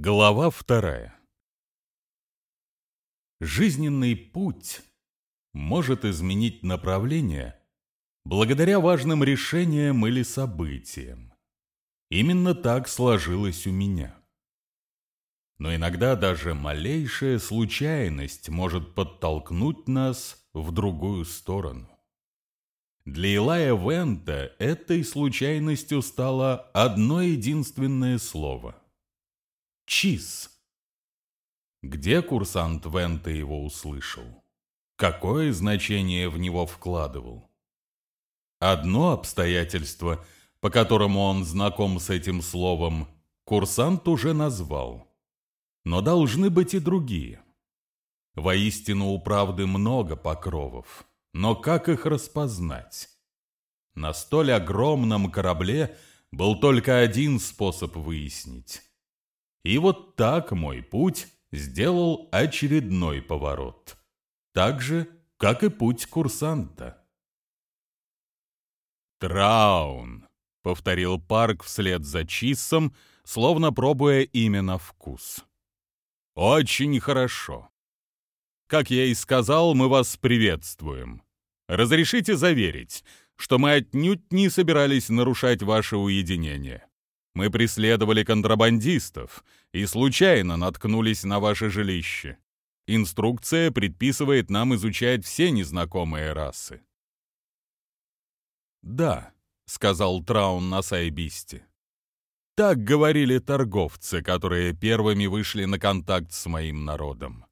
Глава вторая. Жизненный путь может изменить направление благодаря важным решениям или событиям. Именно так сложилось у меня. Но иногда даже малейшая случайность может подтолкнуть нас в другую сторону. Для Илая Вента этой случайностью стало одно единственное слово – Чиз. Где курсант Вента его услышал? Какое значение в него вкладывал? Одно обстоятельство, по которому он знаком с этим словом, курсант уже назвал. Но должны быть и другие. Воистину у правды много покровов, но как их распознать? На столь огромном корабле был только один способ выяснить и вот так мой путь сделал очередной поворот. Так же, как и путь курсанта. «Траун», — повторил Парк вслед за Чиссом, словно пробуя имя на вкус. «Очень хорошо. Как я и сказал, мы вас приветствуем. Разрешите заверить, что мы отнюдь не собирались нарушать ваше уединение. Мы преследовали контрабандистов и случайно наткнулись на ваше жилище. Инструкция предписывает нам изучать все незнакомые расы. «Да», — сказал Траун на Сайбисте. «Так говорили торговцы, которые первыми вышли на контакт с моим народом».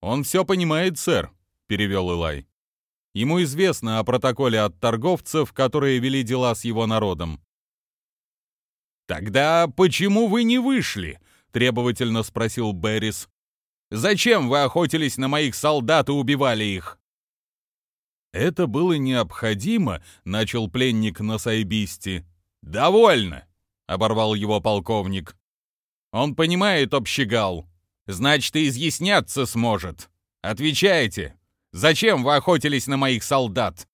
«Он все понимает, сэр», — перевел Илай. «Ему известно о протоколе от торговцев, которые вели дела с его народом. «Тогда почему вы не вышли?» — требовательно спросил Беррис. «Зачем вы охотились на моих солдат и убивали их?» «Это было необходимо», — начал пленник на Сайбисте. «Довольно», — оборвал его полковник. «Он понимает общегал. Значит, и изъясняться сможет. Отвечайте, зачем вы охотились на моих солдат?»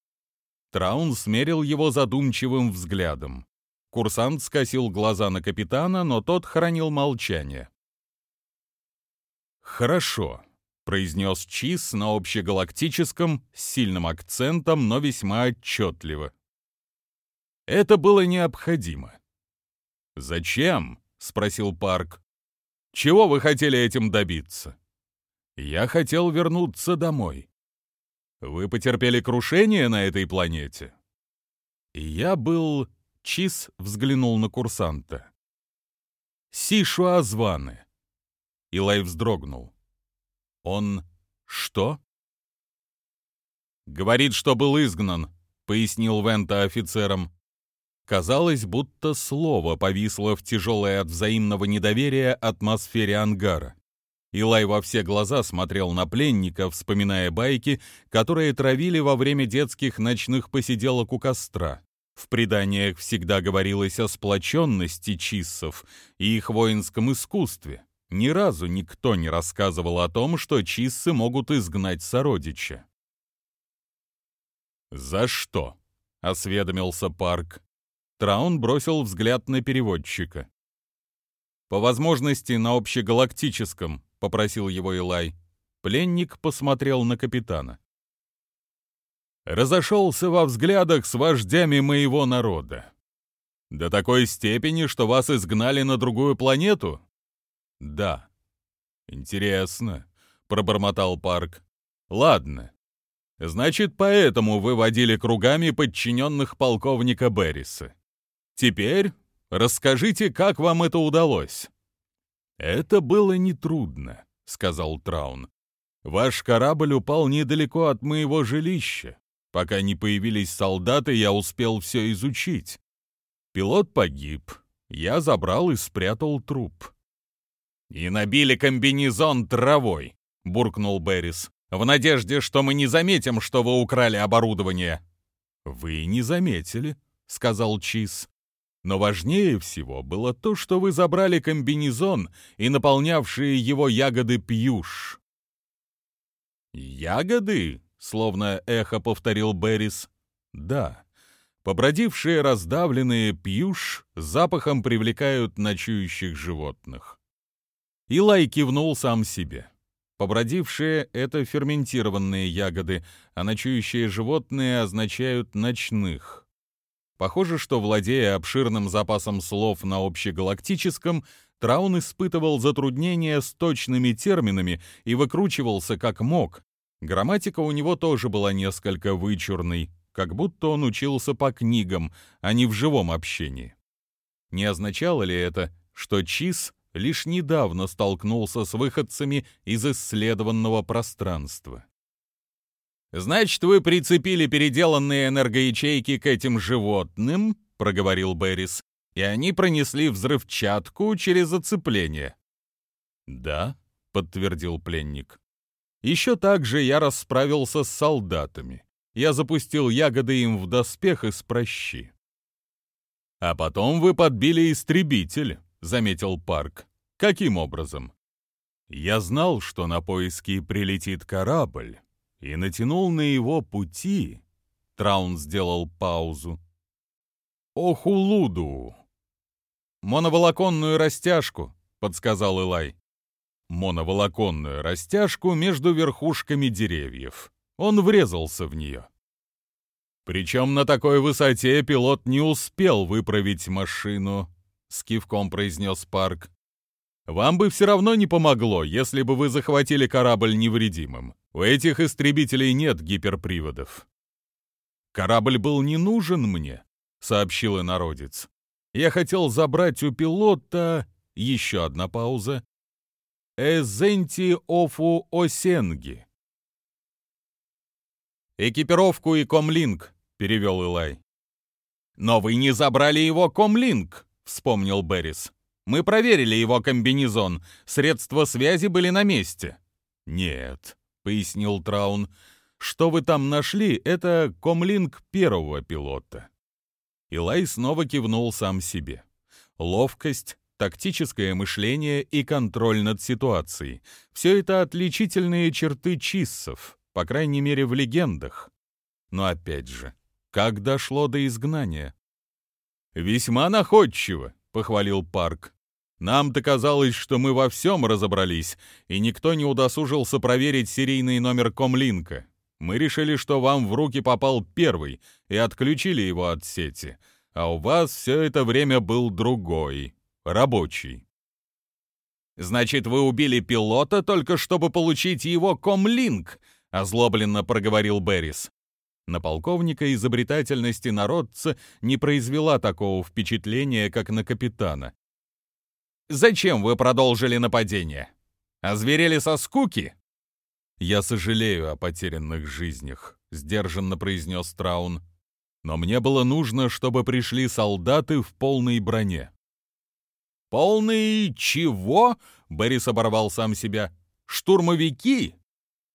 Траун смерил его задумчивым взглядом. Курсант скосил глаза на капитана, но тот хранил молчание. «Хорошо», — произнес Чиз на общегалактическом, с сильным акцентом, но весьма отчетливо. «Это было необходимо». «Зачем?» — спросил Парк. «Чего вы хотели этим добиться?» «Я хотел вернуться домой». «Вы потерпели крушение на этой планете?» «Я был Чиз взглянул на курсанта. «Сишу Азваны!» Илай вздрогнул. «Он что?» «Говорит, что был изгнан», — пояснил Вента офицерам. Казалось, будто слово повисло в тяжелой от взаимного недоверия атмосфере ангара. Илай во все глаза смотрел на пленника, вспоминая байки, которые травили во время детских ночных посиделок у костра. В преданиях всегда говорилось о сплоченности чиссов и их воинском искусстве. Ни разу никто не рассказывал о том, что чиссы могут изгнать сородича. «За что?» — осведомился Парк. Траун бросил взгляд на переводчика. «По возможности на общегалактическом», — попросил его Илай. Пленник посмотрел на капитана разошелся во взглядах с вождями моего народа. До такой степени, что вас изгнали на другую планету? Да. Интересно, пробормотал Парк. Ладно. Значит, поэтому вы водили кругами подчиненных полковника Берриса. Теперь расскажите, как вам это удалось. Это было нетрудно, сказал Траун. Ваш корабль упал недалеко от моего жилища. Пока не появились солдаты, я успел все изучить. Пилот погиб. Я забрал и спрятал труп. «И набили комбинезон травой», — буркнул Беррис, «в надежде, что мы не заметим, что вы украли оборудование». «Вы не заметили», — сказал Чиз. «Но важнее всего было то, что вы забрали комбинезон и наполнявшие его ягоды пьюш». «Ягоды?» Словно эхо повторил Беррис. Да, побродившие раздавленные пьюш запахом привлекают ночующих животных. Илай кивнул сам себе. Побродившие — это ферментированные ягоды, а ночующие животные означают «ночных». Похоже, что, владея обширным запасом слов на общегалактическом, Траун испытывал затруднения с точными терминами и выкручивался как мог. Грамматика у него тоже была несколько вычурной, как будто он учился по книгам, а не в живом общении. Не означало ли это, что Чиз лишь недавно столкнулся с выходцами из исследованного пространства. «Значит, вы прицепили переделанные энергоячейки к этим животным», — проговорил Беррис, «и они пронесли взрывчатку через оцепление». «Да», — подтвердил пленник. «Еще также я расправился с солдатами. Я запустил ягоды им в доспех из прощи». «А потом вы подбили истребитель», заметил Парк. Каким образом? Я знал, что на поиски прилетит корабль, и натянул на его пути. Траун сделал паузу. Охулуду. Моноволоконную растяжку, подсказал Илай. Моноволоконную растяжку между верхушками деревьев. Он врезался в нее. Причем на такой высоте пилот не успел выправить машину, с кивком произнес Парк. Вам бы все равно не помогло, если бы вы захватили корабль невредимым. У этих истребителей нет гиперприводов. Корабль был не нужен мне, сообщил инородец. Я хотел забрать у пилота... Еще одна пауза. Эзенти Офу Осенги. «Экипировку и комлинк», — перевел Илай. «Но вы не забрали его комлинк», — вспомнил Беррис. «Мы проверили его комбинезон. Средства связи были на месте». «Нет», — пояснил Траун. «Что вы там нашли, это комлинг первого пилота». Илай снова кивнул сам себе. Ловкость, тактическое мышление и контроль над ситуацией — все это отличительные черты чиссов, по крайней мере, в легендах. Но опять же, как дошло до изгнания? «Весьма находчиво», — похвалил Парк. «Нам-то казалось, что мы во всем разобрались, и никто не удосужился проверить серийный номер комлинка. Мы решили, что вам в руки попал первый, и отключили его от сети, а у вас все это время был другой, рабочий». «Значит, вы убили пилота только чтобы получить его комлинк?» — озлобленно проговорил Беррис. На полковника изобретательности народца не произвела такого впечатления, как на капитана. «Зачем вы продолжили нападение? Озверели со скуки?» «Я сожалею о потерянных жизнях», — сдержанно произнес Траун. «Но мне было нужно, чтобы пришли солдаты в полной броне». «Полный чего?» — Борис оборвал сам себя. «Штурмовики?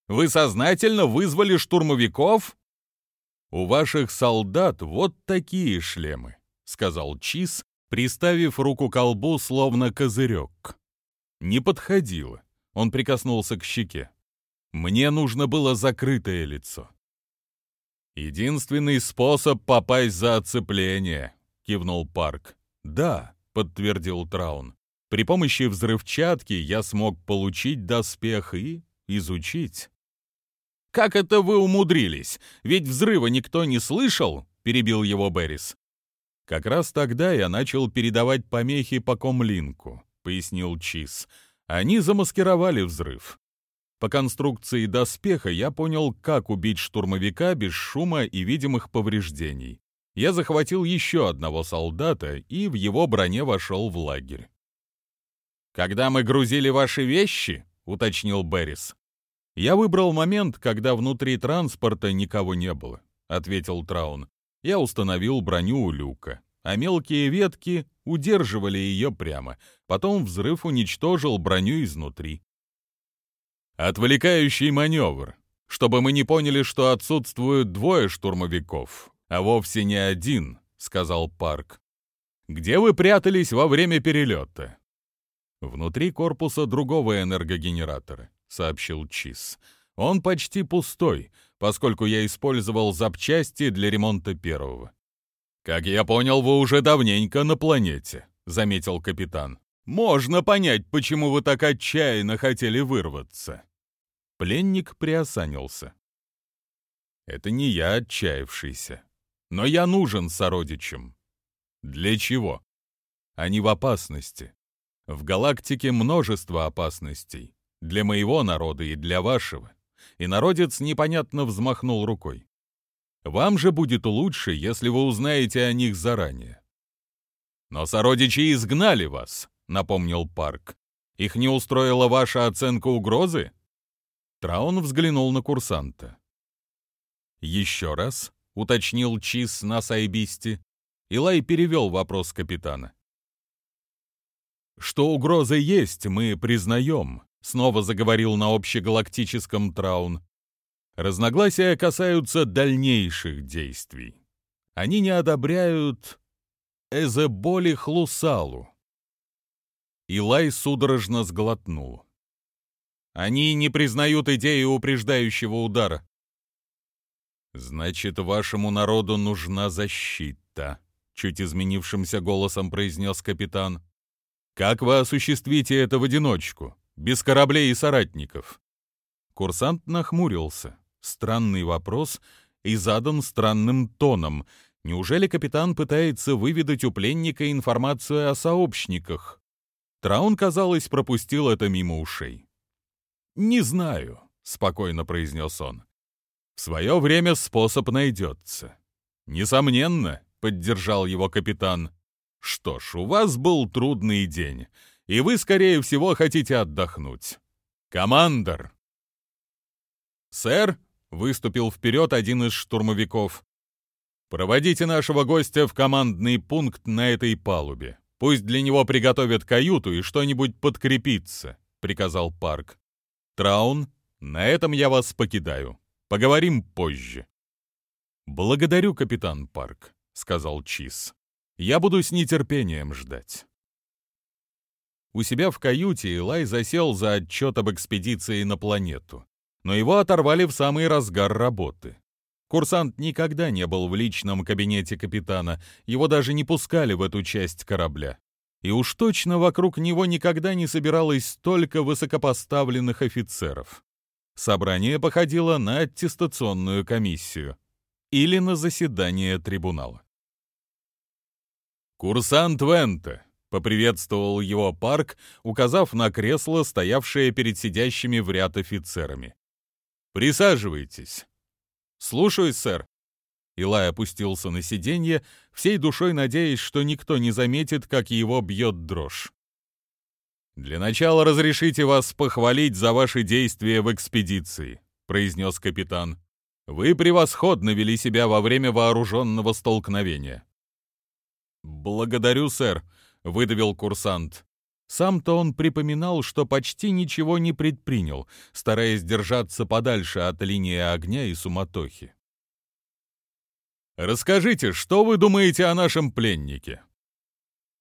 Вы сознательно вызвали штурмовиков?» «У ваших солдат вот такие шлемы», — сказал Чиз, приставив руку к колбу, словно козырек. Не подходило. Он прикоснулся к щеке. Мне нужно было закрытое лицо. «Единственный способ попасть за оцепление», — кивнул Парк. «Да», — подтвердил Траун. «При помощи взрывчатки я смог получить доспех и изучить». «Как это вы умудрились? Ведь взрыва никто не слышал!» — перебил его Беррис. «Как раз тогда я начал передавать помехи по комлинку», — пояснил Чиз. «Они замаскировали взрыв. По конструкции доспеха я понял, как убить штурмовика без шума и видимых повреждений. Я захватил еще одного солдата и в его броне вошел в лагерь. «Когда мы грузили ваши вещи», — уточнил Беррис, «Я выбрал момент, когда внутри транспорта никого не было», — ответил Траун. «Я установил броню у люка, а мелкие ветки удерживали ее прямо. Потом взрыв уничтожил броню изнутри». «Отвлекающий маневр, чтобы мы не поняли, что отсутствуют двое штурмовиков, а вовсе не один», — сказал Парк. «Где вы прятались во время перелета?» «Внутри корпуса другого энергогенератора сообщил Чиз. «Он почти пустой, поскольку я использовал запчасти для ремонта первого». «Как я понял, вы уже давненько на планете», — заметил капитан. Можно понять, почему вы так отчаянно хотели вырваться. Пленник приосанился. Это не я отчаявшийся, но я нужен сородичам. Для чего? Они в опасности. В галактике множество опасностей. Для моего народа и для вашего. И народец непонятно взмахнул рукой. Вам же будет лучше, если вы узнаете о них заранее. Но сородичи изгнали вас, напомнил Парк. Их не устроила ваша оценка угрозы? Траун взглянул на курсанта. Еще раз, уточнил Чиз на Сайбисте. Илай перевел вопрос капитана. «Что угроза есть, мы признаем», — снова заговорил на общегалактическом Траун. Разногласия касаются дальнейших действий. Они не одобряют Эзеболи Хлусалу. Илай судорожно сглотнул. Они не признают идеи упреждающего удара. Значит, вашему народу нужна защита, чуть изменившимся голосом произнес капитан. Как вы осуществите это в одиночку, без кораблей и соратников? Курсант нахмурился. Странный вопрос и задан странным тоном. Неужели капитан пытается выведать у пленника информацию о сообщниках? Траун, казалось, пропустил это мимо ушей. «Не знаю», — спокойно произнес он. «В свое время способ найдется». «Несомненно», — поддержал его капитан. «Что ж, у вас был трудный день, и вы, скорее всего, хотите отдохнуть. Командор!» «Сэр!» выступил вперед один из штурмовиков. «Проводите нашего гостя в командный пункт на этой палубе. Пусть для него приготовят каюту и что-нибудь подкрепиться», — приказал Парк. «Траун, на этом я вас покидаю. Поговорим позже». «Благодарю, капитан Парк», — сказал Чиз. «Я буду с нетерпением ждать». У себя в каюте Илай засел за отчет об экспедиции на планету но его оторвали в самый разгар работы. Курсант никогда не был в личном кабинете капитана, его даже не пускали в эту часть корабля. И уж точно вокруг него никогда не собиралось столько высокопоставленных офицеров. Собрание походило на аттестационную комиссию или на заседание трибунала. «Курсант Вента!» — поприветствовал его Парк, указав на кресло, стоявшее перед сидящими в ряд офицерами. Присаживайтесь. Слушаюсь, сэр. Илай опустился на сиденье, всей душой надеясь, что никто не заметит, как его бьет дрожь. «Для начала разрешите вас похвалить за ваши действия в экспедиции», — произнес капитан. «Вы превосходно вели себя во время вооруженного столкновения». «Благодарю, сэр», — выдавил курсант. Сам-то он припоминал, что почти ничего не предпринял, стараясь держаться подальше от линии огня и суматохи. «Расскажите, что вы думаете о нашем пленнике?»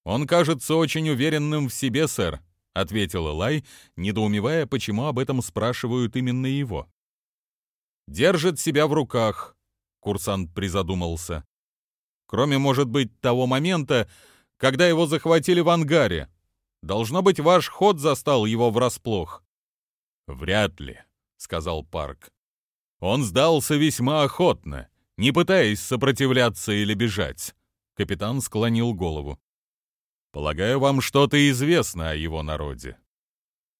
«Он кажется очень уверенным в себе, сэр», — ответил Элай, недоумевая, почему об этом спрашивают именно его. «Держит себя в руках», — курсант призадумался. «Кроме, может быть, того момента, когда его захватили в ангаре», Должно быть, ваш ход застал его врасплох». «Вряд ли», — сказал Парк. «Он сдался весьма охотно, не пытаясь сопротивляться или бежать». Капитан склонил голову. «Полагаю, вам что-то известно о его народе».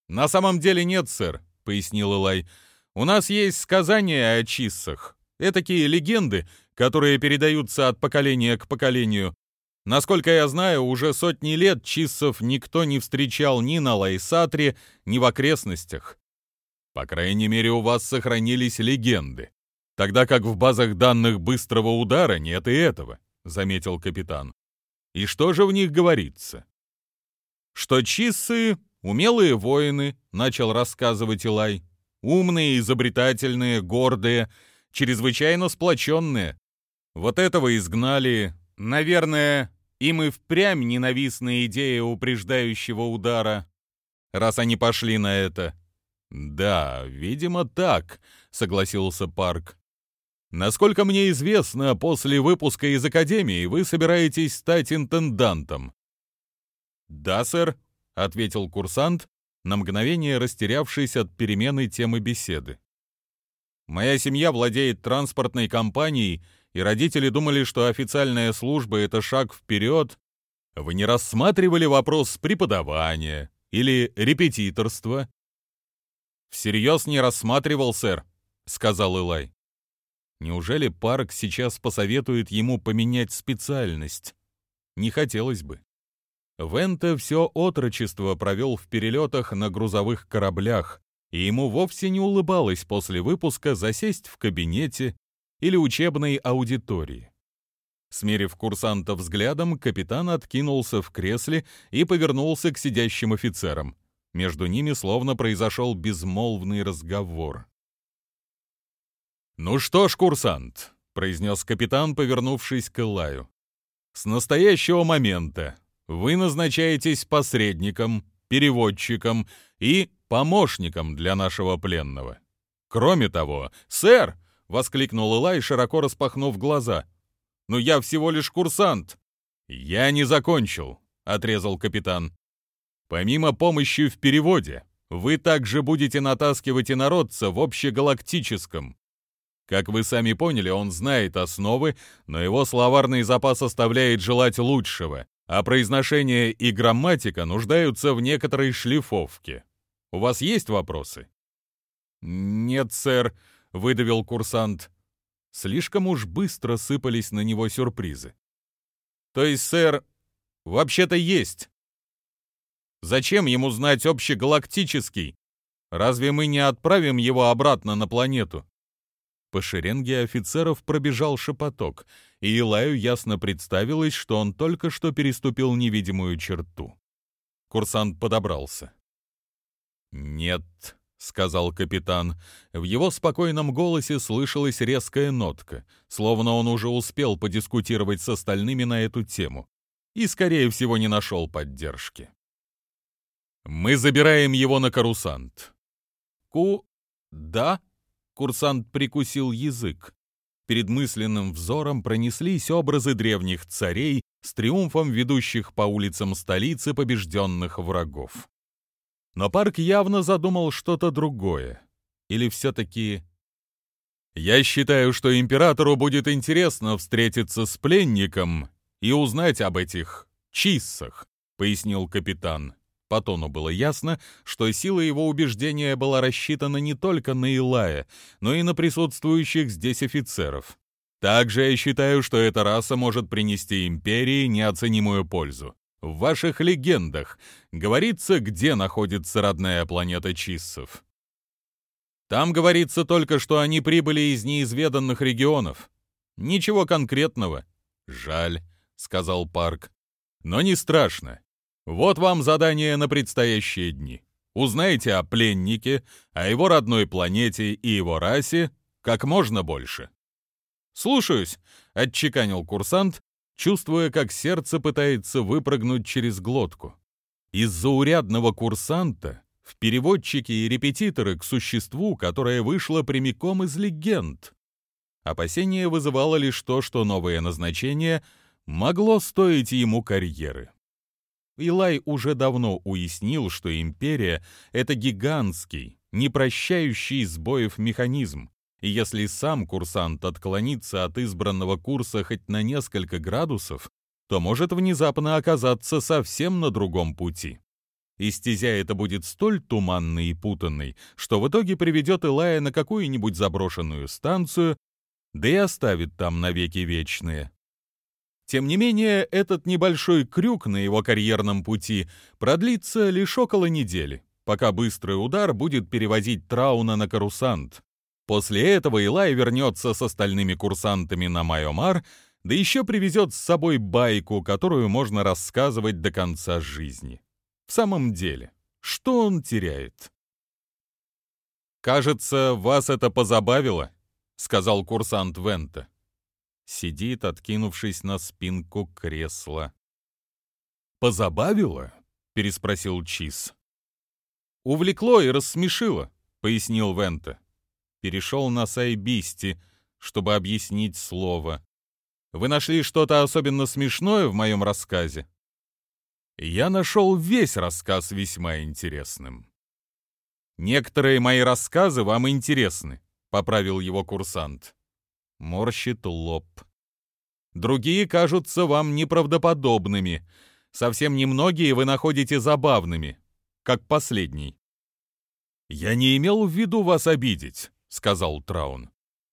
«На самом деле нет, сэр», — пояснил Элай. «У нас есть сказания о чиссах. Этакие легенды, которые передаются от поколения к поколению, Насколько я знаю, уже сотни лет чиссов никто не встречал ни на Лайсатре, ни в окрестностях. По крайней мере, у вас сохранились легенды, тогда как в базах данных быстрого удара нет и этого, заметил капитан. И что же в них говорится? Что чиссы — умелые воины, начал рассказывать Илай. Умные, изобретательные, гордые, чрезвычайно сплоченные. Вот этого изгнали, наверное, и впрямь ненавистная идея упреждающего удара, раз они пошли на это. «Да, видимо, так», — согласился Парк. «Насколько мне известно, после выпуска из Академии вы собираетесь стать интендантом». «Да, сэр», — ответил курсант, на мгновение растерявшись от перемены темы беседы. «Моя семья владеет транспортной компанией, и родители думали, что официальная служба — это шаг вперед. Вы не рассматривали вопрос преподавания или репетиторства?» «Всерьез не рассматривал, сэр», — сказал Илай. Неужели Парк сейчас посоветует ему поменять специальность? Не хотелось бы. Вента все отрочество провел в перелетах на грузовых кораблях, и ему вовсе не улыбалось после выпуска засесть в кабинете или учебной аудитории. Смерив курсанта взглядом, капитан откинулся в кресле и повернулся к сидящим офицерам. Между ними словно произошел безмолвный разговор. «Ну что ж, курсант», — произнес капитан, повернувшись к Элаю, — «с настоящего момента вы назначаетесь посредником, переводчиком и помощником для нашего пленного. Кроме того, сэр!» — воскликнул Элай, широко распахнув глаза. «Ну я всего лишь курсант!» «Я не закончил», — отрезал капитан. «Помимо помощи в переводе, вы также будете натаскивать инородца в общегалактическом, как вы сами поняли, он знает основы, но его словарный запас оставляет желать лучшего, а произношение и грамматика нуждаются в некоторой шлифовке. У вас есть вопросы? Нет, сэр, выдавил курсант. Слишком уж быстро сыпались на него сюрпризы. То есть, сэр, вообще-то есть. Зачем ему знать общегалактический? Разве мы не отправим его обратно на планету? По шеренге офицеров пробежал шепоток, и Илаю ясно представилось, что он только что переступил невидимую черту. Курсант подобрался. «Нет», — сказал капитан. В его спокойном голосе слышалась резкая нотка, словно он уже успел подискутировать с остальными на эту тему и, скорее всего, не нашел поддержки. «Мы забираем его на карусант». «Ку... да?» Курсант прикусил язык. Перед мысленным взором пронеслись образы древних царей с триумфом ведущих по улицам столицы побежденных врагов. Но парк явно задумал что-то другое. Или все-таки... «Я считаю, что императору будет интересно встретиться с пленником и узнать об этих чиссах», — пояснил капитан. По тону было ясно, что сила его убеждения была рассчитана не только на Илая, но и на присутствующих здесь офицеров. Также я считаю, что эта раса может принести империи неоценимую пользу. В ваших легендах говорится, где находится родная планета Чиссов. Там говорится только, что они прибыли из неизведанных регионов. Ничего конкретного. Жаль, сказал Парк. Но не страшно. Вот вам задание на предстоящие дни. Узнайте о пленнике, о его родной планете и его расе как можно больше. «Слушаюсь», — отчеканил курсант, чувствуя, как сердце пытается выпрыгнуть через глотку. Из-за урядного курсанта в переводчики и репетиторы к существу, которое вышло прямиком из легенд. Опасение вызывало лишь то, что новое назначение могло стоить ему карьеры. Илай уже давно уяснил, что империя — это гигантский, не прощающий сбоев механизм, и если сам курсант отклонится от избранного курса хоть на несколько градусов, то может внезапно оказаться совсем на другом пути. И стезя это будет столь туманной и путанной, что в итоге приведет Илая на какую-нибудь заброшенную станцию, да и оставит там навеки вечные. Тем не менее, этот небольшой крюк на его карьерном пути продлится лишь около недели, пока быстрый удар будет перевозить Трауна на карусант. После этого Илай вернется с остальными курсантами на Майомар, да еще привезет с собой байку, которую можно рассказывать до конца жизни. В самом деле, что он теряет? «Кажется, вас это позабавило», — сказал курсант Вента сидит, откинувшись на спинку кресла. «Позабавило?» — переспросил Чиз. «Увлекло и рассмешило», — пояснил Вента. Перешел на Сайбисти, чтобы объяснить слово. «Вы нашли что-то особенно смешное в моем рассказе?» Я нашел весь рассказ весьма интересным. «Некоторые мои рассказы вам интересны», — поправил его курсант. Морщит лоб. «Другие кажутся вам неправдоподобными. Совсем немногие вы находите забавными, как последний». «Я не имел в виду вас обидеть», — сказал Траун.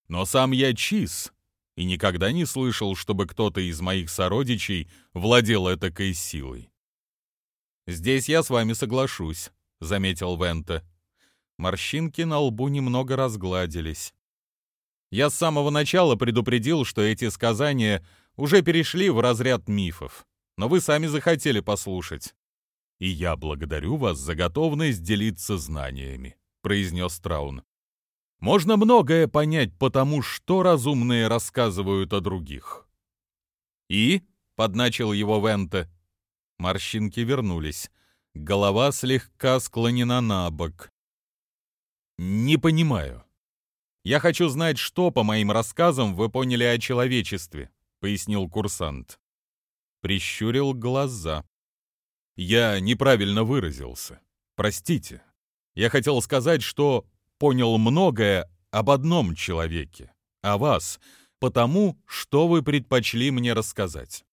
«Но сам я чиз, и никогда не слышал, чтобы кто-то из моих сородичей владел этакой силой». «Здесь я с вами соглашусь», — заметил Вента. Морщинки на лбу немного разгладились. Я с самого начала предупредил, что эти сказания уже перешли в разряд мифов, но вы сами захотели послушать. «И я благодарю вас за готовность делиться знаниями», — произнес Траун. «Можно многое понять по тому, что разумные рассказывают о других». «И?» — подначил его Вента. Морщинки вернулись. Голова слегка склонена на бок. «Не понимаю. Я хочу знать, что, по моим рассказам, вы поняли о человечестве», — пояснил курсант. Прищурил глаза. «Я неправильно выразился. Простите. Я хотел сказать, что понял многое об одном человеке, о вас, потому, что вы предпочли мне рассказать».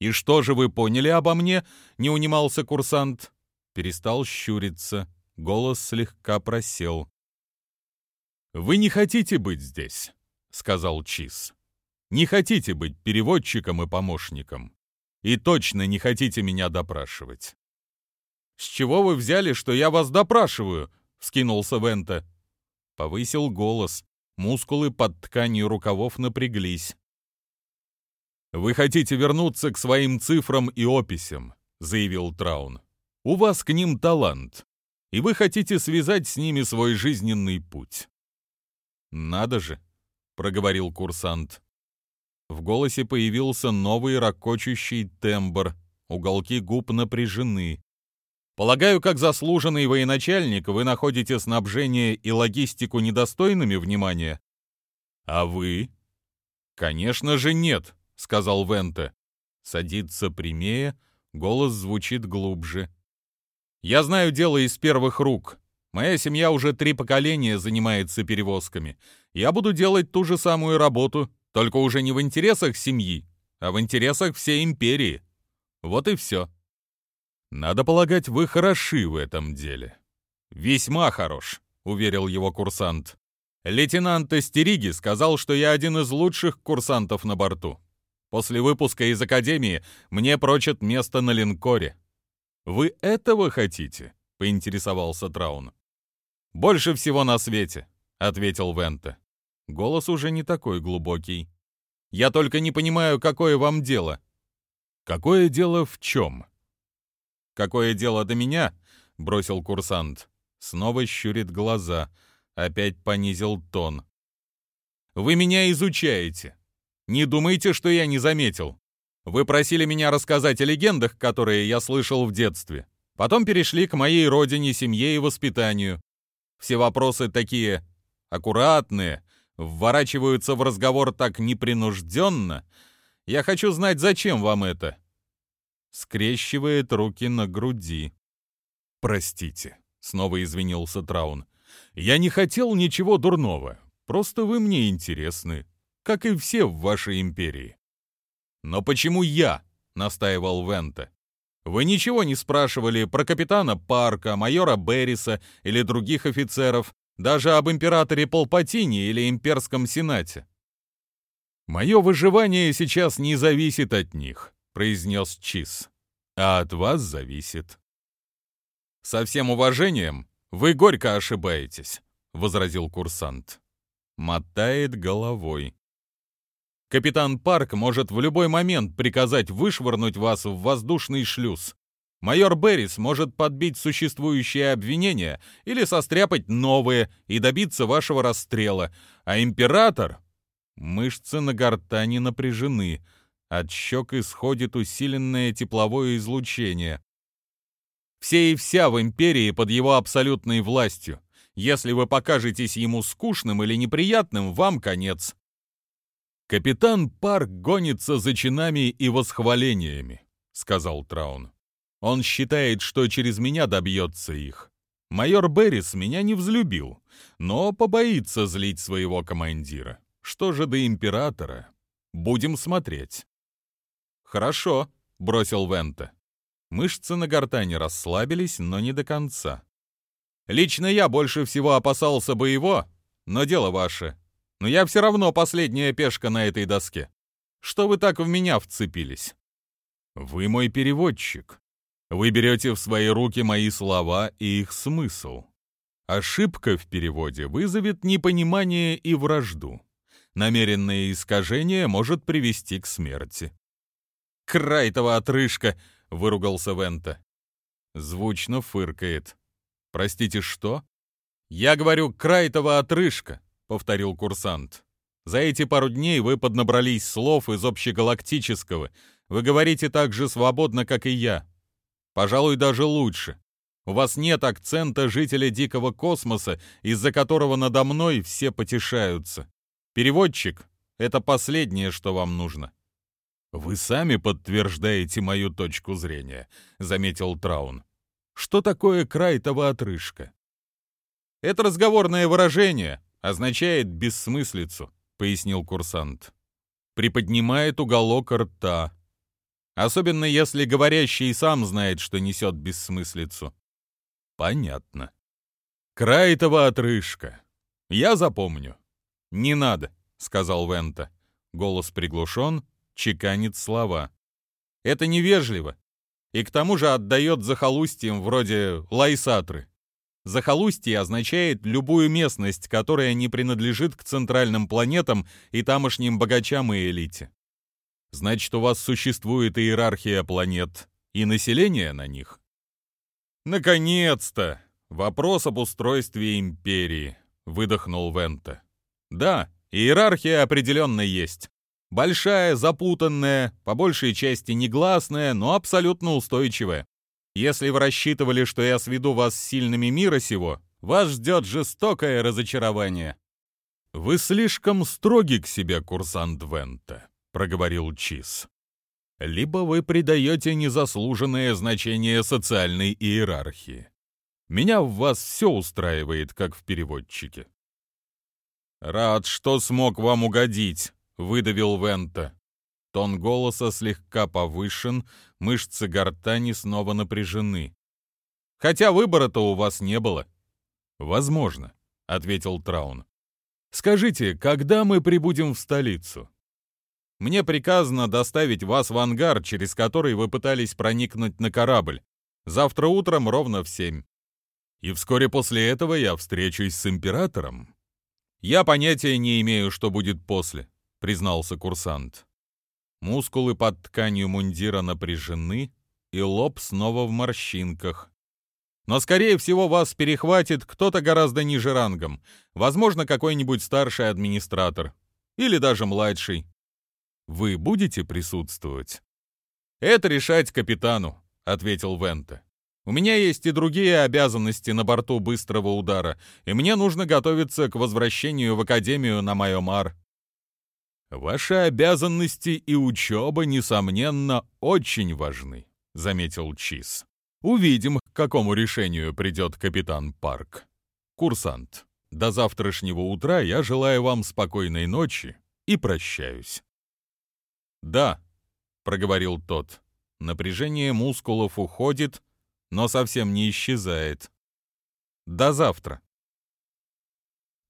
«И что же вы поняли обо мне?» — не унимался курсант. Перестал щуриться. Голос слегка просел. «Вы не хотите быть здесь», — сказал Чиз. «Не хотите быть переводчиком и помощником. И точно не хотите меня допрашивать». «С чего вы взяли, что я вас допрашиваю?» — вскинулся Вента. Повысил голос. Мускулы под тканью рукавов напряглись. «Вы хотите вернуться к своим цифрам и описям», — заявил Траун. «У вас к ним талант и вы хотите связать с ними свой жизненный путь. «Надо же», — проговорил курсант. В голосе появился новый ракочущий тембр, уголки губ напряжены. «Полагаю, как заслуженный военачальник, вы находите снабжение и логистику недостойными внимания?» «А вы?» «Конечно же нет», — сказал Венте. Садится прямее, голос звучит глубже. Я знаю дело из первых рук. Моя семья уже три поколения занимается перевозками. Я буду делать ту же самую работу, только уже не в интересах семьи, а в интересах всей империи. Вот и все. Надо полагать, вы хороши в этом деле. Весьма хорош, уверил его курсант. Лейтенант Эстериги сказал, что я один из лучших курсантов на борту. После выпуска из академии мне прочат место на линкоре. «Вы этого хотите?» — поинтересовался Траун. «Больше всего на свете», — ответил Вента. Голос уже не такой глубокий. «Я только не понимаю, какое вам дело». «Какое дело в чем?» «Какое дело до меня?» — бросил курсант. Снова щурит глаза. Опять понизил тон. «Вы меня изучаете. Не думайте, что я не заметил. Вы просили меня рассказать о легендах, которые я слышал в детстве. Потом перешли к моей родине, семье и воспитанию. Все вопросы такие аккуратные, вворачиваются в разговор так непринужденно. Я хочу знать, зачем вам это?» Скрещивает руки на груди. «Простите», — снова извинился Траун. «Я не хотел ничего дурного. Просто вы мне интересны, как и все в вашей империи». «Но почему я?» — настаивал Вента. «Вы ничего не спрашивали про капитана Парка, майора Берриса или других офицеров, даже об императоре Полпатине или имперском сенате». «Мое выживание сейчас не зависит от них», — произнес Чиз. «А от вас зависит». «Со всем уважением, вы горько ошибаетесь», — возразил курсант. Мотает головой. Капитан Парк может в любой момент приказать вышвырнуть вас в воздушный шлюз. Майор Беррис может подбить существующие обвинения или состряпать новые и добиться вашего расстрела, а император... Мышцы на гортани напряжены, от щек исходит усиленное тепловое излучение. Все и вся в империи под его абсолютной властью. Если вы покажетесь ему скучным или неприятным, вам конец. «Капитан Парк гонится за чинами и восхвалениями», — сказал Траун. Он считает, что через меня добьется их. Майор Беррис меня не взлюбил, но побоится злить своего командира. Что же до императора? Будем смотреть. Хорошо, бросил Вента. Мышцы на гортане расслабились, но не до конца. Лично я больше всего опасался бы его, но дело ваше. Но я все равно последняя пешка на этой доске. Что вы так в меня вцепились? Вы мой переводчик. Вы берете в свои руки мои слова и их смысл. Ошибка в переводе вызовет непонимание и вражду. Намеренное искажение может привести к смерти. «Крайтова отрыжка!» — выругался Вента. Звучно фыркает. «Простите, что?» «Я говорю, Крайтова отрыжка!» — повторил курсант. «За эти пару дней вы поднабрались слов из общегалактического. Вы говорите так же свободно, как и я. Пожалуй, даже лучше. У вас нет акцента жителя дикого космоса, из-за которого надо мной все потешаются. Переводчик — это последнее, что вам нужно. «Вы сами подтверждаете мою точку зрения», — заметил Траун. «Что такое крайтова отрыжка?» «Это разговорное выражение, означает бессмыслицу», — пояснил курсант. «Приподнимает уголок рта, Особенно если говорящий сам знает, что несет бессмыслицу. Понятно. Крайтова отрыжка. Я запомню. Не надо, сказал Вента. Голос приглушен, чеканит слова. Это невежливо. И к тому же отдает захолустьем вроде лайсатры. Захолустье означает любую местность, которая не принадлежит к центральным планетам и тамошним богачам и элите. Значит, у вас существует иерархия планет и население на них? Наконец-то! Вопрос об устройстве империи, выдохнул Вента. Да, иерархия определенно есть. Большая, запутанная, по большей части негласная, но абсолютно устойчивая. Если вы рассчитывали, что я сведу вас с сильными мира сего, вас ждет жестокое разочарование. Вы слишком строги к себе, курсант Вента проговорил Чиз. Либо вы придаете незаслуженное значение социальной иерархии. Меня в вас все устраивает, как в переводчике. Рад, что смог вам угодить, выдавил Вента. Тон голоса слегка повышен, мышцы гортани снова напряжены. Хотя выбора-то у вас не было. Возможно, ответил Траун. Скажите, когда мы прибудем в столицу? Мне приказано доставить вас в ангар, через который вы пытались проникнуть на корабль. Завтра утром ровно в семь. И вскоре после этого я встречусь с императором. Я понятия не имею, что будет после, признался курсант. Мускулы под тканью мундира напряжены, и лоб снова в морщинках. Но, скорее всего, вас перехватит кто-то гораздо ниже рангом, возможно, какой-нибудь старший администратор или даже младший. Вы будете присутствовать? Это решать капитану, ответил Вента. У меня есть и другие обязанности на борту быстрого удара, и мне нужно готовиться к возвращению в академию на Майомар. Ваши обязанности и учеба, несомненно, очень важны, заметил Чиз. Увидим, к какому решению придет капитан Парк. Курсант, до завтрашнего утра я желаю вам спокойной ночи и прощаюсь. «Да», — проговорил тот. Напряжение мускулов уходит, но совсем не исчезает. «До завтра».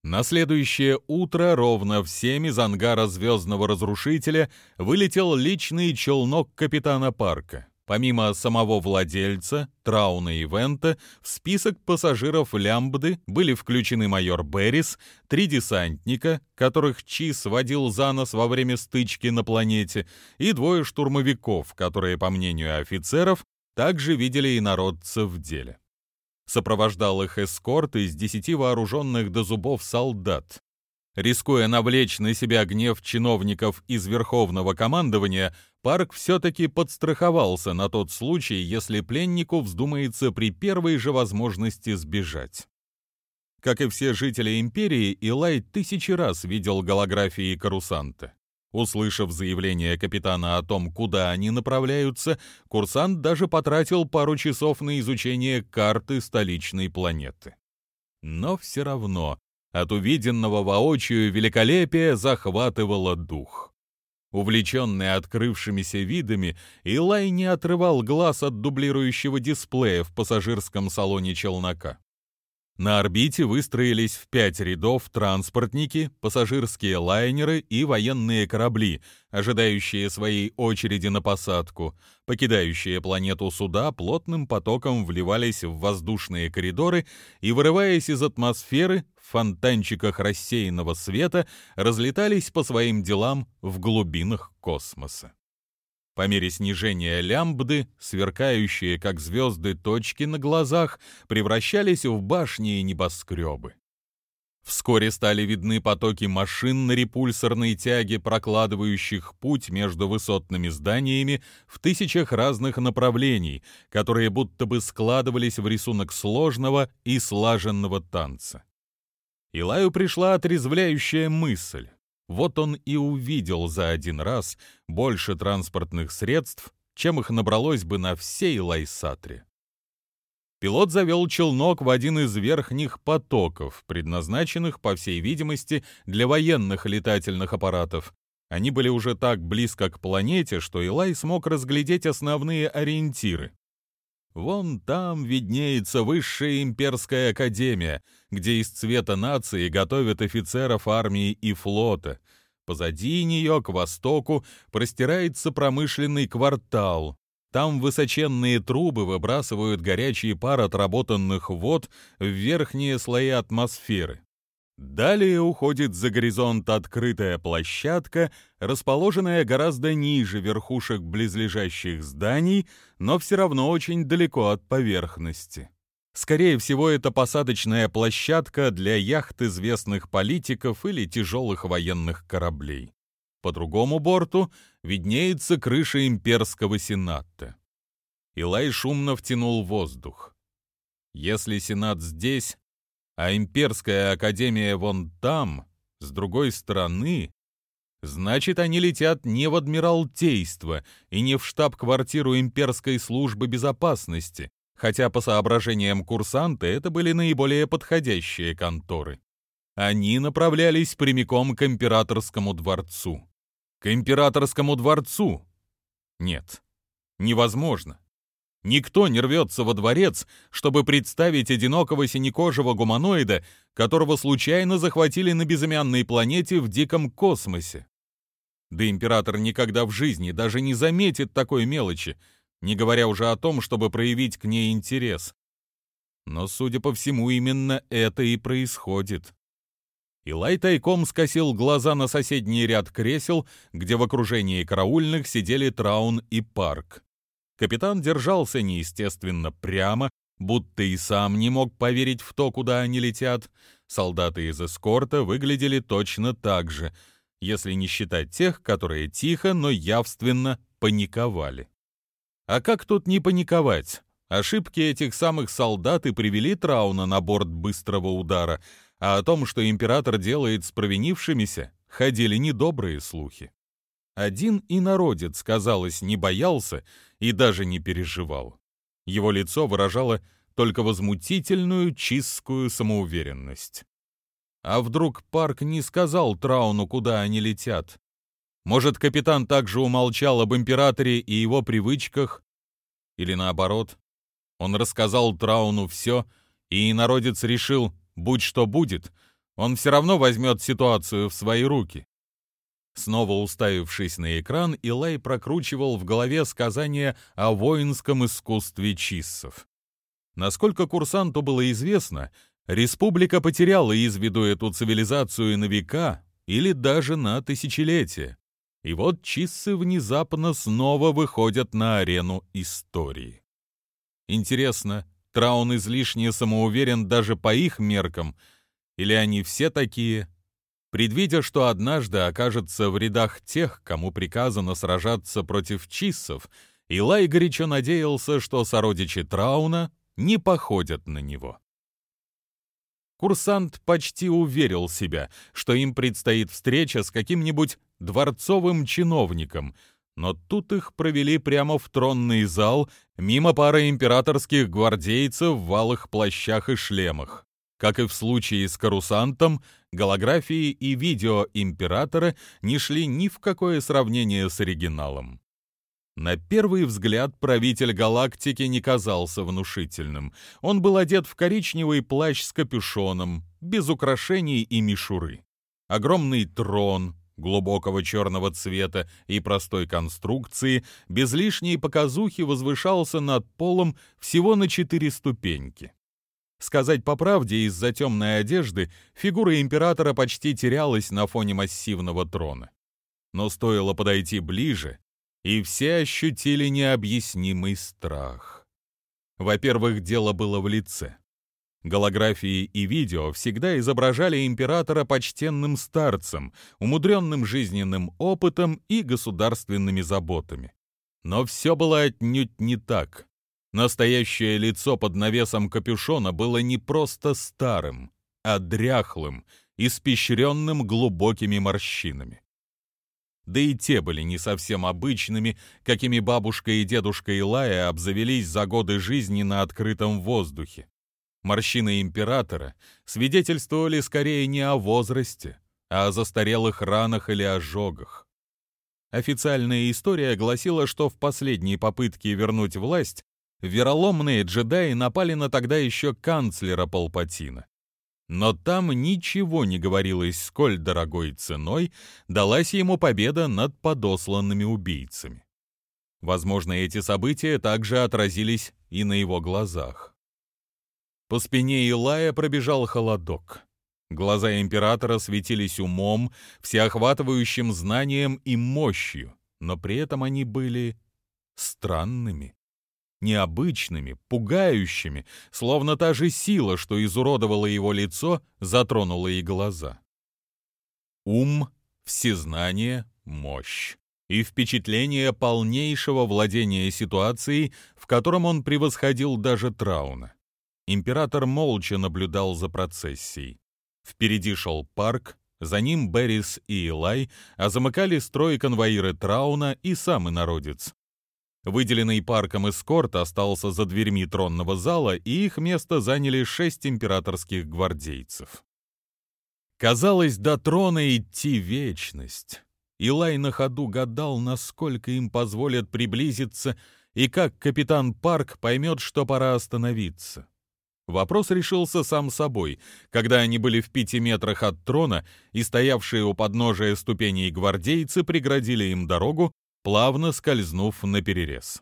На следующее утро ровно в семь из ангара звездного разрушителя вылетел личный челнок капитана Парка. Помимо самого владельца, Трауна и Вента, в список пассажиров Лямбды были включены майор Беррис, три десантника, которых Чиз водил за нос во время стычки на планете, и двое штурмовиков, которые, по мнению офицеров, также видели инородцев в деле. Сопровождал их эскорт из десяти вооруженных до зубов солдат. Рискуя навлечь на себя гнев чиновников из Верховного командования, Парк все-таки подстраховался на тот случай, если пленнику вздумается при первой же возможности сбежать. Как и все жители империи, Илай тысячи раз видел голографии Карусанта. Услышав заявление капитана о том, куда они направляются, курсант даже потратил пару часов на изучение карты столичной планеты. Но все равно от увиденного воочию великолепия захватывало дух. Увлеченный открывшимися видами, Илай не отрывал глаз от дублирующего дисплея в пассажирском салоне челнока. На орбите выстроились в пять рядов транспортники, пассажирские лайнеры и военные корабли, ожидающие своей очереди на посадку. Покидающие планету суда плотным потоком вливались в воздушные коридоры и, вырываясь из атмосферы, в фонтанчиках рассеянного света разлетались по своим делам в глубинах космоса. По мере снижения лямбды, сверкающие, как звезды, точки на глазах превращались в башни и небоскребы. Вскоре стали видны потоки машин на репульсорной тяге, прокладывающих путь между высотными зданиями в тысячах разных направлений, которые будто бы складывались в рисунок сложного и слаженного танца. Илаю пришла отрезвляющая мысль. Вот он и увидел за один раз больше транспортных средств, чем их набралось бы на всей Лайсатре. Пилот завел челнок в один из верхних потоков, предназначенных, по всей видимости, для военных летательных аппаратов. Они были уже так близко к планете, что Илай смог разглядеть основные ориентиры. Вон там виднеется высшая имперская академия, где из цвета нации готовят офицеров армии и флота. Позади нее, к востоку, простирается промышленный квартал. Там высоченные трубы выбрасывают горячий пар отработанных вод в верхние слои атмосферы. Далее уходит за горизонт открытая площадка, расположенная гораздо ниже верхушек близлежащих зданий, но все равно очень далеко от поверхности. Скорее всего, это посадочная площадка для яхт известных политиков или тяжелых военных кораблей. По другому борту виднеется крыша имперского сената. Илай шумно втянул воздух. Если сенат здесь, а имперская академия вон там, с другой стороны, значит, они летят не в Адмиралтейство и не в штаб-квартиру имперской службы безопасности, хотя по соображениям курсанта это были наиболее подходящие конторы. Они направлялись прямиком к императорскому дворцу. К императорскому дворцу? Нет, невозможно. Никто не рвется во дворец, чтобы представить одинокого синекожего гуманоида, которого случайно захватили на безымянной планете в диком космосе. Да император никогда в жизни даже не заметит такой мелочи, не говоря уже о том, чтобы проявить к ней интерес. Но, судя по всему, именно это и происходит. Илай тайком скосил глаза на соседний ряд кресел, где в окружении караульных сидели Траун и Парк. Капитан держался неестественно прямо, будто и сам не мог поверить в то, куда они летят. Солдаты из эскорта выглядели точно так же, если не считать тех, которые тихо, но явственно паниковали. А как тут не паниковать? Ошибки этих самых солдат и привели Трауна на борт быстрого удара, а о том, что император делает с провинившимися, ходили недобрые слухи. Один инородец, казалось, не боялся и даже не переживал. Его лицо выражало только возмутительную чистскую самоуверенность. А вдруг Парк не сказал Трауну, куда они летят? Может, капитан также умолчал об императоре и его привычках? Или наоборот, он рассказал Трауну все, и народец решил, будь что будет, он все равно возьмет ситуацию в свои руки. Снова уставившись на экран, Илай прокручивал в голове сказания о воинском искусстве чиссов. Насколько курсанту было известно, республика потеряла из виду эту цивилизацию на века или даже на тысячелетия. И вот чиссы внезапно снова выходят на арену истории. Интересно, Траун излишне самоуверен даже по их меркам, или они все такие, Предвидя, что однажды окажется в рядах тех, кому приказано сражаться против чиссов, Илай горячо надеялся, что сородичи Трауна не походят на него. Курсант почти уверил себя, что им предстоит встреча с каким-нибудь дворцовым чиновникам, но тут их провели прямо в тронный зал, мимо пары императорских гвардейцев в валых плащах и шлемах. Как и в случае с карусантом, голографии и видео императора не шли ни в какое сравнение с оригиналом. На первый взгляд правитель галактики не казался внушительным. Он был одет в коричневый плащ с капюшоном, без украшений и мишуры. Огромный трон, глубокого черного цвета и простой конструкции, без лишней показухи возвышался над полом всего на четыре ступеньки. Сказать по правде, из-за темной одежды фигура императора почти терялась на фоне массивного трона. Но стоило подойти ближе, и все ощутили необъяснимый страх. Во-первых, дело было в лице. Голографии и видео всегда изображали императора почтенным старцем, умудренным жизненным опытом и государственными заботами. Но все было отнюдь не так. Настоящее лицо под навесом капюшона было не просто старым, а дряхлым, испещренным глубокими морщинами. Да и те были не совсем обычными, какими бабушка и дедушка Илая обзавелись за годы жизни на открытом воздухе. Морщины императора свидетельствовали скорее не о возрасте, а о застарелых ранах или ожогах. Официальная история гласила, что в последней попытке вернуть власть вероломные джедаи напали на тогда еще канцлера Палпатина. Но там ничего не говорилось, сколь дорогой ценой далась ему победа над подосланными убийцами. Возможно, эти события также отразились и на его глазах. По спине Илая пробежал холодок. Глаза императора светились умом, всеохватывающим знанием и мощью, но при этом они были странными необычными, пугающими, словно та же сила, что изуродовала его лицо, затронула и глаза. Ум, всезнание, мощь и впечатление полнейшего владения ситуацией, в котором он превосходил даже Трауна. Император молча наблюдал за процессией. Впереди шел парк, за ним Беррис и Илай, а замыкали строй конвоиры Трауна и сам инородец. Выделенный парком эскорт остался за дверьми тронного зала, и их место заняли шесть императорских гвардейцев. Казалось, до трона идти вечность. Илай на ходу гадал, насколько им позволят приблизиться, и как капитан Парк поймет, что пора остановиться. Вопрос решился сам собой, когда они были в пяти метрах от трона, и стоявшие у подножия ступеней гвардейцы преградили им дорогу, плавно скользнув на перерез.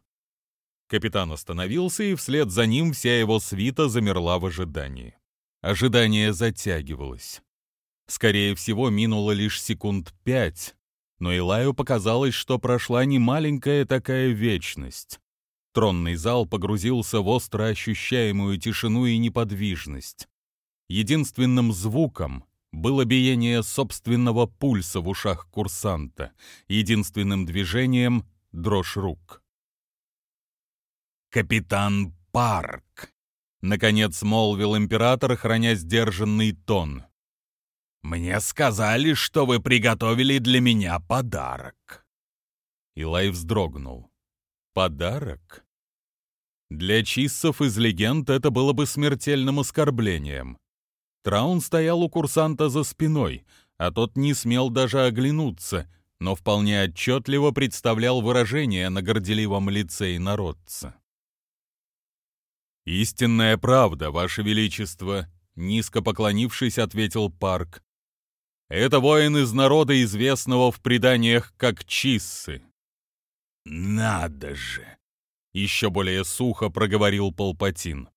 Капитан остановился, и вслед за ним вся его свита замерла в ожидании. Ожидание затягивалось. Скорее всего, минуло лишь секунд пять, но Илаю показалось, что прошла не маленькая такая вечность. Тронный зал погрузился в остро ощущаемую тишину и неподвижность. Единственным звуком было биение собственного пульса в ушах курсанта, единственным движением — дрожь рук. «Капитан Парк!» — наконец молвил император, храня сдержанный тон. «Мне сказали, что вы приготовили для меня подарок». Илай вздрогнул. «Подарок?» Для чиссов из легенд это было бы смертельным оскорблением. Траун стоял у курсанта за спиной, а тот не смел даже оглянуться, но вполне отчетливо представлял выражение на горделивом лице инородца. «Истинная правда, Ваше Величество», — низко поклонившись, ответил Парк. «Это воин из народа, известного в преданиях как Чиссы». «Надо же!» — еще более сухо проговорил Палпатин.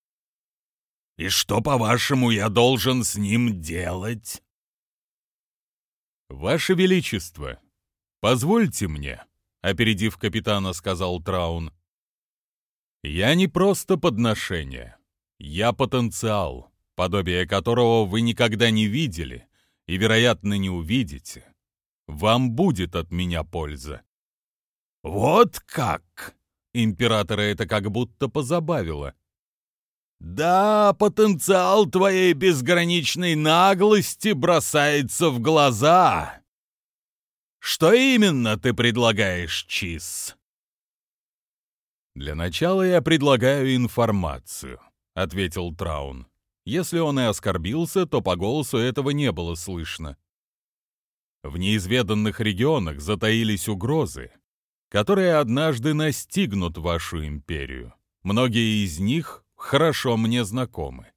И что, по-вашему, я должен с ним делать? Ваше Величество, позвольте мне, опередив капитана, сказал Траун. Я не просто подношение. Я потенциал, подобие которого вы никогда не видели и, вероятно, не увидите. Вам будет от меня польза. Вот как! Императора это как будто позабавило. Да, потенциал твоей безграничной наглости бросается в глаза. Что именно ты предлагаешь, Чиз?» «Для начала я предлагаю информацию», — ответил Траун. Если он и оскорбился, то по голосу этого не было слышно. В неизведанных регионах затаились угрозы, которые однажды настигнут вашу империю. Многие из них хорошо мне знакомы.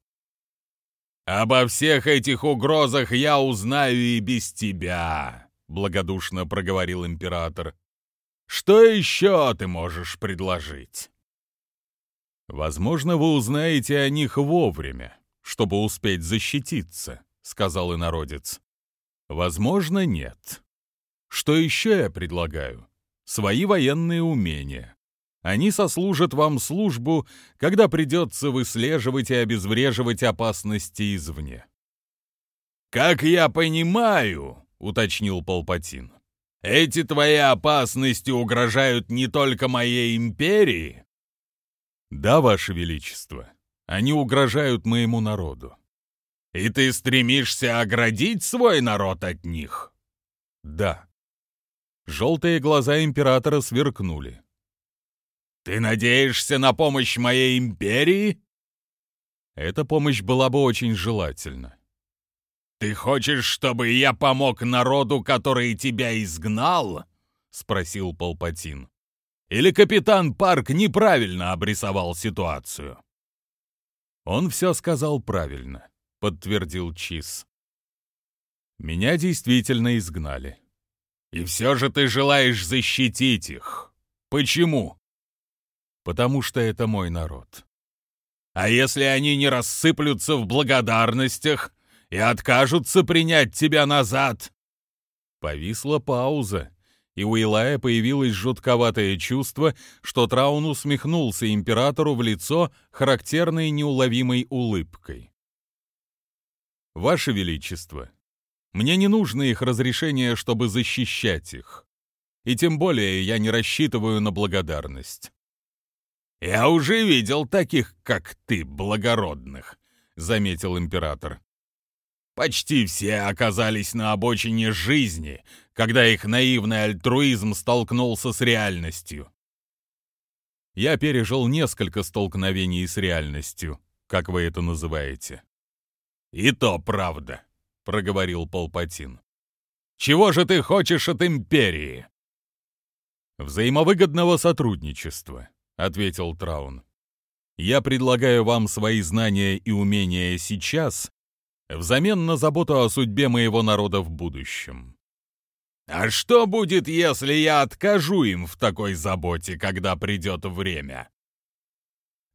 «Обо всех этих угрозах я узнаю и без тебя», — благодушно проговорил император. «Что еще ты можешь предложить?» «Возможно, вы узнаете о них вовремя, чтобы успеть защититься», — сказал инородец. «Возможно, нет. Что еще я предлагаю? Свои военные умения. Они сослужат вам службу, когда придется выслеживать и обезвреживать опасности извне. «Как я понимаю», — уточнил Палпатин, — «эти твои опасности угрожают не только моей империи?» «Да, Ваше Величество, они угрожают моему народу». «И ты стремишься оградить свой народ от них?» «Да». Желтые глаза императора сверкнули. Ты надеешься на помощь моей империи? Эта помощь была бы очень желательна. Ты хочешь, чтобы я помог народу, который тебя изгнал? спросил Палпатин. Или капитан Парк неправильно обрисовал ситуацию? Он все сказал правильно, подтвердил Чиз. Меня действительно изгнали. И все же ты желаешь защитить их. Почему? Потому что это мой народ. А если они не рассыплются в благодарностях и откажутся принять тебя назад?» Повисла пауза, и у Илая появилось жутковатое чувство, что Траун усмехнулся императору в лицо характерной неуловимой улыбкой. «Ваше Величество, мне не нужно их разрешение, чтобы защищать их. И тем более я не рассчитываю на благодарность. «Я уже видел таких, как ты, благородных», — заметил император. «Почти все оказались на обочине жизни, когда их наивный альтруизм столкнулся с реальностью». Я пережил несколько столкновений с реальностью, как вы это называете. «И то правда», — проговорил Палпатин. «Чего же ты хочешь от империи?» «Взаимовыгодного сотрудничества», ответил Траун. Я предлагаю вам свои знания и умения сейчас взамен на заботу о судьбе моего народа в будущем. А что будет, если я откажу им в такой заботе, когда придет время?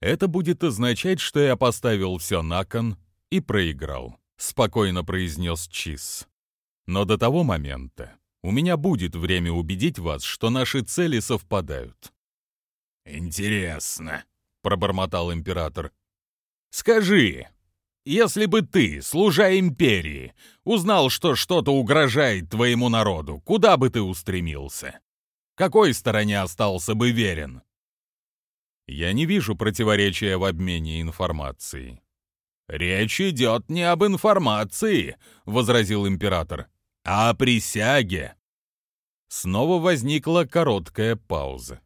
Это будет означать, что я поставил все на кон и проиграл, спокойно произнес Чиз. Но до того момента у меня будет время убедить вас, что наши цели совпадают. «Интересно», — пробормотал император. «Скажи, если бы ты, служа империи, узнал, что что-то угрожает твоему народу, куда бы ты устремился? Какой стороне остался бы верен?» «Я не вижу противоречия в обмене информацией». «Речь идет не об информации», — возразил император, — «а о присяге». Снова возникла короткая пауза.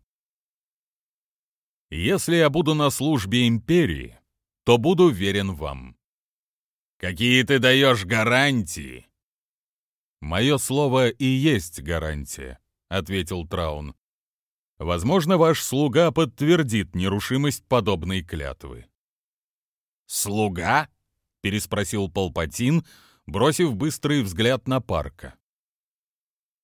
Если я буду на службе империи, то буду верен вам. Какие ты даешь гарантии? Мое слово и есть гарантия, ответил Траун. Возможно, ваш слуга подтвердит нерушимость подобной клятвы. «Слуга?» — переспросил Палпатин, бросив быстрый взгляд на Парка.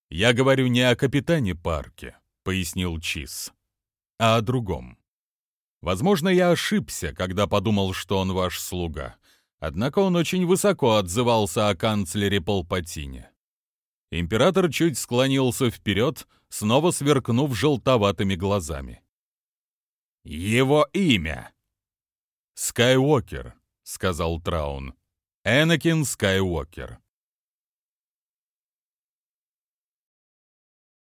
«Я говорю не о капитане Парке», — пояснил Чиз, — «а о другом. Возможно, я ошибся, когда подумал, что он ваш слуга. Однако он очень высоко отзывался о канцлере Палпатине. Император чуть склонился вперед, снова сверкнув желтоватыми глазами. «Его имя!» «Скайуокер», — сказал Траун. «Энакин Скайуокер».